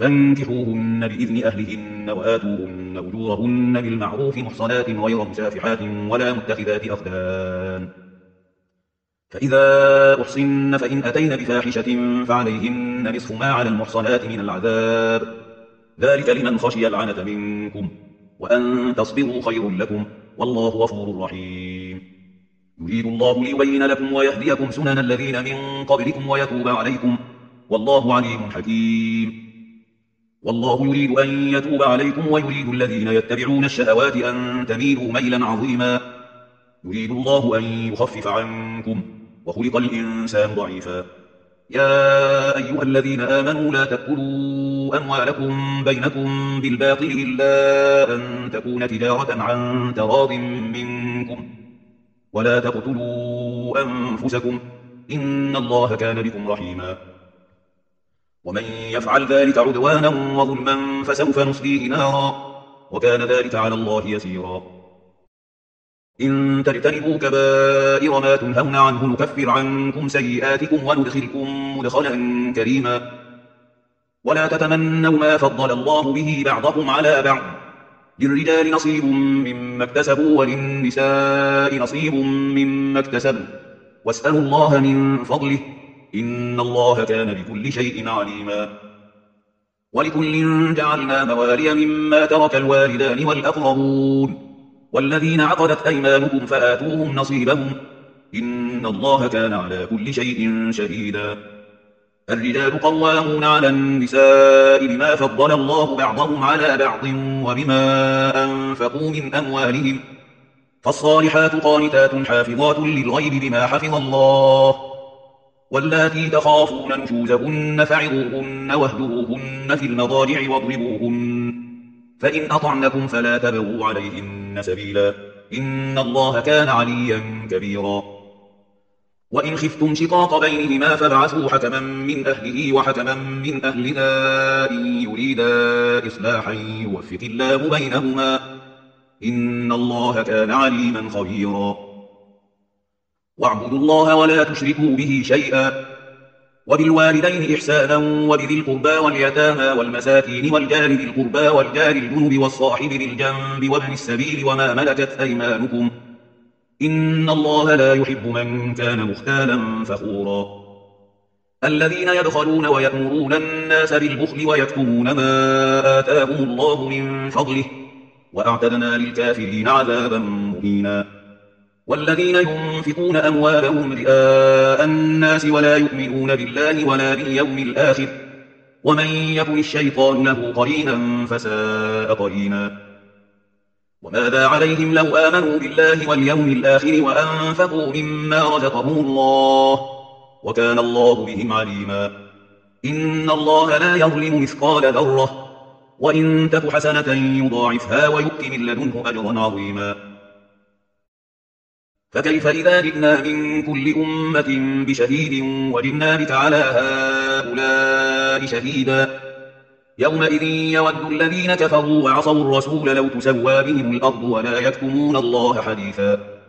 فانكحوهن بإذن أهلهن وآتوهن أجورهن بالمعروف محصنات غير مسافحات ولا متخذات أخدان. فإذا أحصن فإن أتين بفاحشة فعليهن نصف ما على المحصنات من العذاب. ذلك لمن خشي العنة منكم وأن تصبروا خير لكم والله غفور رحيم. يريد الله ليبين لكم ويهديكم سنن الذين من قبلكم ويتوب عليكم والله عليم حكيم. والله يريد أن يتوب عليكم ويريد الذين يتبعون الشهوات أن تميلوا ميلا عظيما. يريد الله أن يخفف عنكم وخلق الإنسان ضعيفا. يا أيها الذين آمنوا لا تأكلوا أموالكم بينكم بالباطل إلا أن تكون تجارة عن تراض منكم. ولا تقتلوا أنفسكم إن الله كان بكم رحيماً. ومن يفعل ذلك عدوانا وظلما فسوف نصليه نارا وكان ذلك على الله يسيرا. إن تجتنبوا كبائر ما تنهون عنه نكفر عنكم سيئاتكم وندخلكم مدخلا كريما. ولا تتمنوا ما فضل الله به بعضكم على بعض. للرجال نصيب مما اكتسبوا وللنساء نصيب مما اكتسبوا. واسألوا الله من فضله. إن الله كان بكل شيء عليما. ولكل جعلنا موالي مما ترك الوالدان والأقربون. والذين عقدت أيمانكم فآتوهم نصيبهم. إن الله كان على كل شيء شهيدا. الرجال قوامون على النساء بما فضل الله بعضهم على بعض وبما أنفقوا من أموالهم. فالصالحات قانتات حافظات للغيب بما حفظ الله. واللاتي تخافون نشوزهن فعظوهن واهجروهن في المضاجع واضربوهن فإن أطعنكم فلا تبغوا عليهن سبيلا إن الله كان عليا كبيرا وإن خفتم شقاق بينهما فابعثوا حكما من أهله وحكما من أهلها إن يريدا إصلاحا يوفق الله بينهما إن الله كان عليما خبيرا واعبدوا الله ولا تشركوا به شيئا وبالوالدين إحسانا وبذي القربى واليتامى والمساكين والجار ذي القربى والجار الجنب والصاحب ذي الجنب وابن السبيل وما ملكت أيمانكم إن الله لا يحب من كان مختالا فخورا الذين يبخلون ويأمرون الناس بالبخل ويكتمون ما آتاهم الله من فضله وأعتدنا للكافرين عذابا مهينا والذين ينفقون أموالهم رئاء الناس ولا يؤمنون بالله ولا باليوم الآخر ومن يكن الشيطان له قرينا فساء قرينا وماذا عليهم لو آمنوا بالله واليوم الآخر وأنفقوا مما رزقهم الله وكان الله بهم عليما إن الله لا يظلم مثقال ذرة وإن تك حسنة يضاعفها ويؤتي من لدنه أجرا عظيما فكيف إذا جئنا من كل أمة بشهيد وجئنا بك على هؤلاء شهيدا يومئذ يود الذين كفروا وعصوا الرسول لو تسوى بهم الأرض ولا يكتمون الله حديثا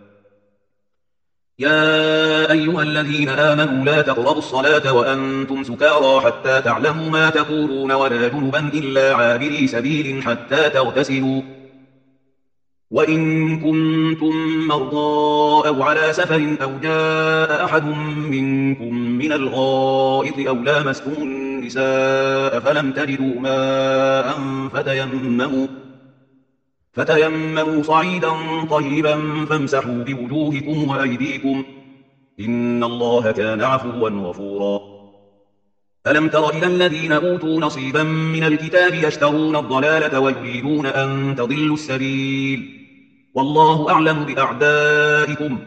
يا أيها الذين آمنوا لا تقربوا الصلاة وأنتم سكارى حتى تعلموا ما تقولون ولا جنبا إلا عابري سبيل حتى تغتسلوا وَإِن كُنتُم مَّرْضَىٰ أَوْ عَلَىٰ سَفَرٍ أَوْ جَاءَ أَحَدٌ مِّنكُم مِّنَ الْغَائِطِ أَوْ لَامَسْتُمُ النِّسَاءَ فَلَمْ تَجِدُوا مَاءً فَتَيَمَّمُوا فَتَيَمَّمُوا صَعِيدًا طَيِّبًا فَامْسَحُوا بِوُجُوهِكُمْ وَأَيْدِيكُمْ إِنَّ اللَّهَ كَانَ عَفُوًّا غَفُورًا أَلَمْ تَرَ إِلَى الَّذِينَ أُوتُوا نَصِيبًا مِّنَ الْكِتَابِ يَشْتَرُونَ الضَّلَالَةَ وَيُرِيدُونَ أَن تَضِلُّوا السَّبِيلَ والله أعلم بأعدائكم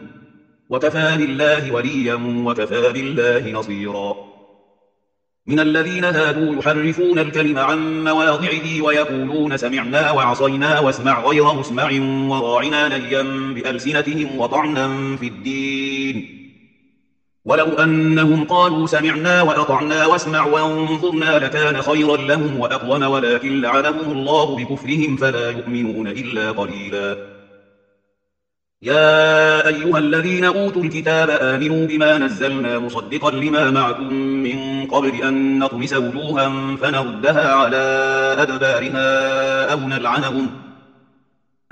وكفى بالله وليا وكفى بالله نصيرا. من الذين هادوا يحرفون الكلم عن مواضعه ويقولون سمعنا وعصينا واسمع غير مسمع وراعنا ليا بألسنتهم وطعنا في الدين. ولو أنهم قالوا سمعنا وأطعنا واسمع وانظرنا لكان خيرا لهم وأقوم ولكن لعنهم الله بكفرهم فلا يؤمنون إلا قليلاً. يا أيها الذين أوتوا الكتاب آمنوا بما نزلنا مصدقا لما معكم من قبل أن نطمس وجوها فنردها على أدبارها أو نلعنهم,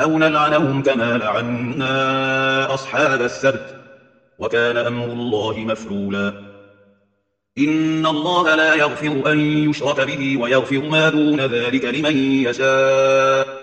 أو نلعنهم كما لعنا أصحاب السبت وكان أمر الله مفرولا إن الله لا يغفر أن يشرك به ويغفر ما دون ذلك لمن يشاء.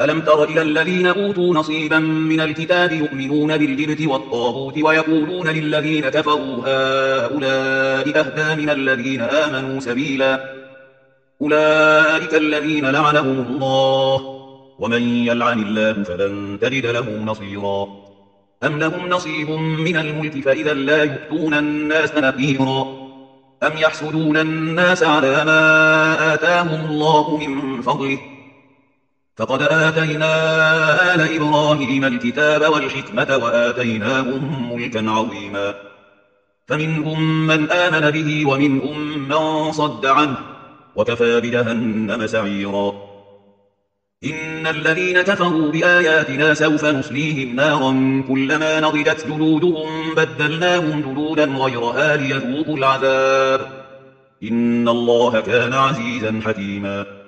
ألم تر إلى الذين أوتوا نصيبا من الكتاب يؤمنون بالجبت والطاغوت ويقولون للذين كفروا هؤلاء أهدى من الذين آمنوا سبيلا أولئك الذين لعنهم الله ومن يلعن الله فلن تجد له نصيرا أم لهم نصيب من الملك فإذا لا يؤتون الناس نبيرا أم يحسدون الناس على ما آتاهم الله من فضله فقد آتينا آل إبراهيم الكتاب والحكمة وآتيناهم ملكا عظيما. فمنهم من آمن به ومنهم من صد عنه وكفى بجهنم سعيرا. إن الذين كفروا بآياتنا سوف نصليهم نارا كلما نضجت جلودهم بدلناهم جلودا غيرها ليذوقوا العذاب. إن الله كان عزيزا حكيما.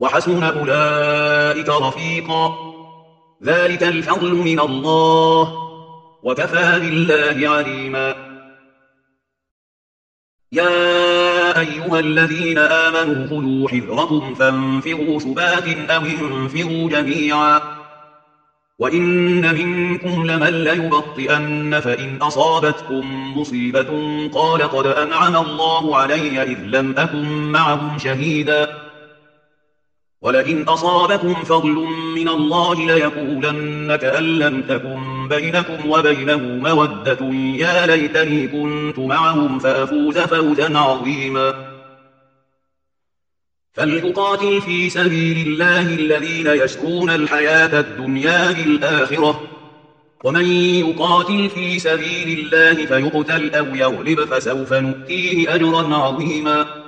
وحسن أولئك رفيقا. ذلك الفضل من الله وكفى بالله عليما. يا أيها الذين آمنوا خذوا حذركم فانفروا ثبات أو انفروا جميعا. وإن منكم لمن ليبطئن فإن أصابتكم مصيبة قال قد أنعم الله علي إذ لم أكن معهم شهيداً. ولئن أصابكم فضل من الله ليقولن كأن لم تكن بينكم وبينه مودة يا ليتني كنت معهم فأفوز فوزا عظيما. فليقاتل في سبيل الله الذين يشكون الحياة الدنيا بالآخرة ومن يقاتل في سبيل الله فيقتل أو يغلب فسوف نؤتيه أجرا عظيما.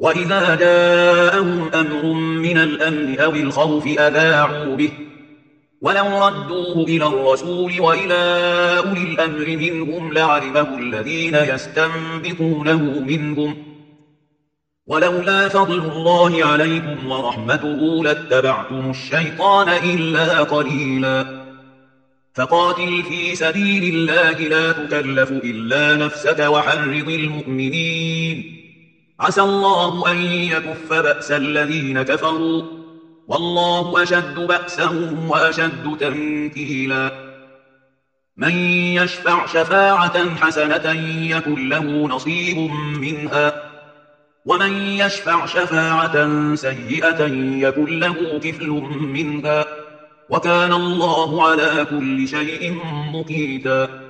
وَإِذَا جَاءَهُمْ أَمْرٌ مِّنَ الْأَمْنِ أَوِ الْخَوْفِ أَذَاعُوا بِهِ وَلَوْ رَدُّوهُ إِلَى الرَّسُولِ وَإِلَى أُولِي الْأَمْرِ مِنْهُمْ لَعَلِمَهُ الَّذِينَ يَسْتَنبِطُونَهُ مِنْهُمْ ولولا فضل الله عليكم ورحمته لاتبعتم الشيطان إلا قليلا فقاتل في سبيل الله لا تكلف إلا نفسك وحرض المؤمنين عسى الله أن يكف بأس الذين كفروا والله أشد بأسهم وأشد تنكيلا من يشفع شفاعة حسنة يكن له نصيب منها. ومن يشفع شفاعة سيئة يكن له كفل منها. وكان الله على كل شيء مقيتاً.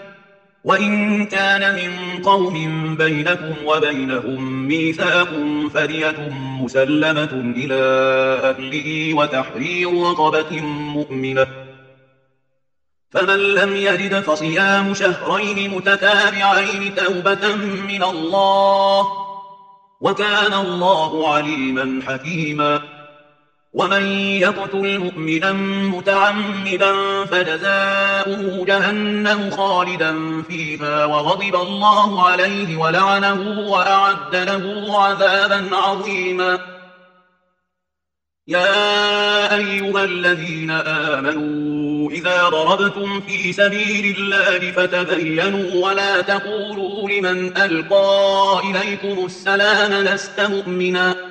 وَإِن كَانَ مِن قَوْمٍ بَيْنَكُمْ وَبَيْنَهُم مِّيثَاقٌ فرية مُّسَلَّمَةٌ إِلَى أَهْلِهِ وَتَحْرِيرُ رَقَبَةٍ مُّؤْمِنَةٍ فَمَن لَّمْ يَجِدْ فَصِيَامُ شَهْرَيْنِ مُتَتَابِعَيْنِ تَوْبَةً مِّنَ اللَّهِ وَكَانَ اللَّهُ عَلِيمًا حَكِيمًا ومن يقتل مؤمنا متعمدا فجزاؤه جهنم خالدا فيها وغضب الله عليه ولعنه وأعد له عذابا عظيما. يا أيها الذين آمنوا إذا ضربتم في سبيل الله فتبينوا ولا تقولوا لمن ألقى إليكم السلام لست مؤمناً.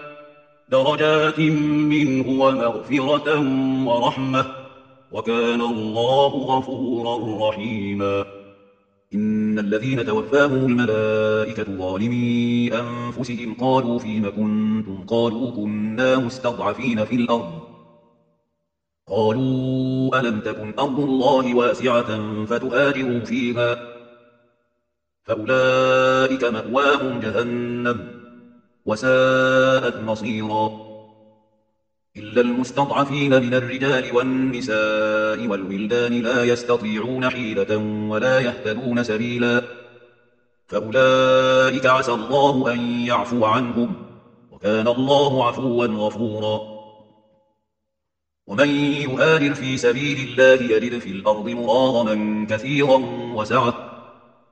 درجات منه ومغفرة ورحمة وكان الله غفورا رحيما. إن الذين توفاهم الملائكة ظالمي أنفسهم قالوا فيما كنتم؟ قالوا كنا مستضعفين في الأرض. قالوا ألم تكن أرض الله واسعة فتؤاجروا فيها؟ فأولئك مأواهم جهنم. وساءت مصيرا. إلا المستضعفين من الرجال والنساء والولدان لا يستطيعون حيلة ولا يهتدون سبيلا. فأولئك عسى الله أن يعفو عنهم وكان الله عفوا غفورا. ومن يؤادر في سبيل الله يجد في الأرض مراغما كثيرا وسعه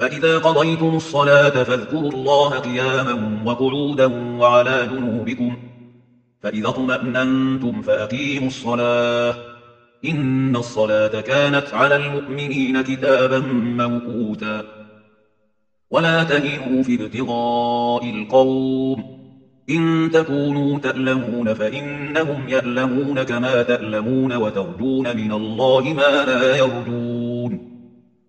فإذا قضيتم الصلاة فاذكروا الله قياما وقعودا وعلى جنوبكم فإذا اطمأننتم فأقيموا الصلاة إن الصلاة كانت على المؤمنين كتابا موقوتا ولا تهنوا في ابتغاء القوم إن تكونوا تألمون فإنهم يألمون كما تألمون وترجون من الله ما لا يرجون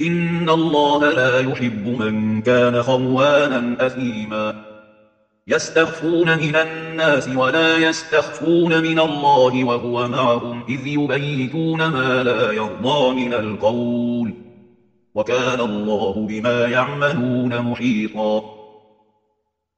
ان الله لا يحب من كان خوانا اثيما يستخفون من الناس ولا يستخفون من الله وهو معهم اذ يبيتون ما لا يرضى من القول وكان الله بما يعملون محيطا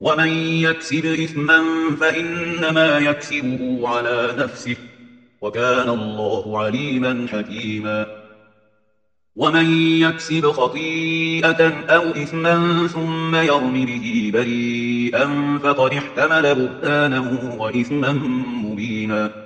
ومن يكسب إثما فإنما يكسبه على نفسه وكان الله عليما حكيما. ومن يكسب خطيئة أو إثما ثم يرمي به بريئا فقد احتمل بهتانا وإثما مبينا.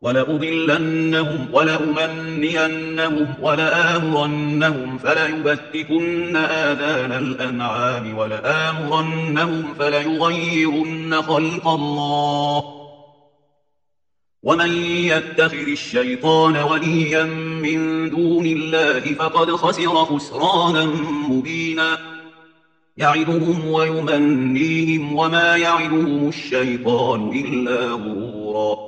ولأضلنهم ولأمنينهم ولآمرنهم فليبتكن آذان الأنعام ولآمرنهم فليغيرن خلق الله ومن يتخذ الشيطان وليا من دون الله فقد خسر خسرانا مبينا يعدهم ويمنيهم وما يعدهم الشيطان إلا غرورا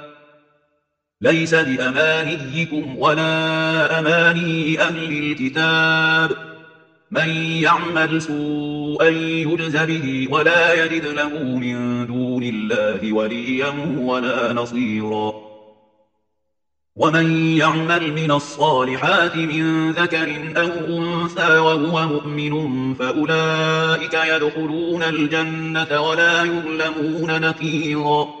ليس بأمانيكم ولا أماني أهل الكتاب. من يعمل سوءا يجز به ولا يجد له من دون الله وليا ولا نصيرا. ومن يعمل من الصالحات من ذكر أو أنثى وهو مؤمن فأولئك يدخلون الجنة ولا يظلمون نكيرا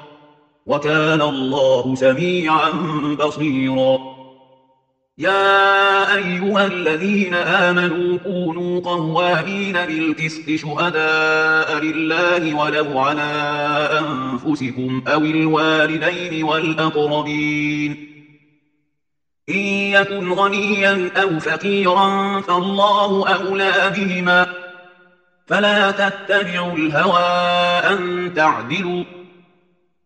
وكان الله سميعا بصيرا. يا أيها الذين آمنوا كونوا قوامين بالكسط شهداء لله ولو على أنفسكم أو الوالدين والأقربين. إن يكن غنيا أو فقيرا فالله أولى بهما. فلا تتبعوا الهوى أن تعدلوا.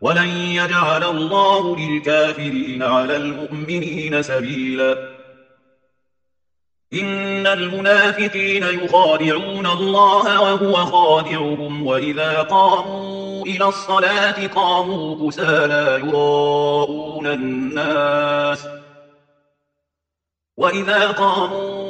ولن يجعل الله للكافرين على المؤمنين سبيلا. إن المنافقين يخادعون الله وهو خادعهم وإذا قاموا إلى الصلاة قاموا كسالا يراءون الناس. وإذا قاموا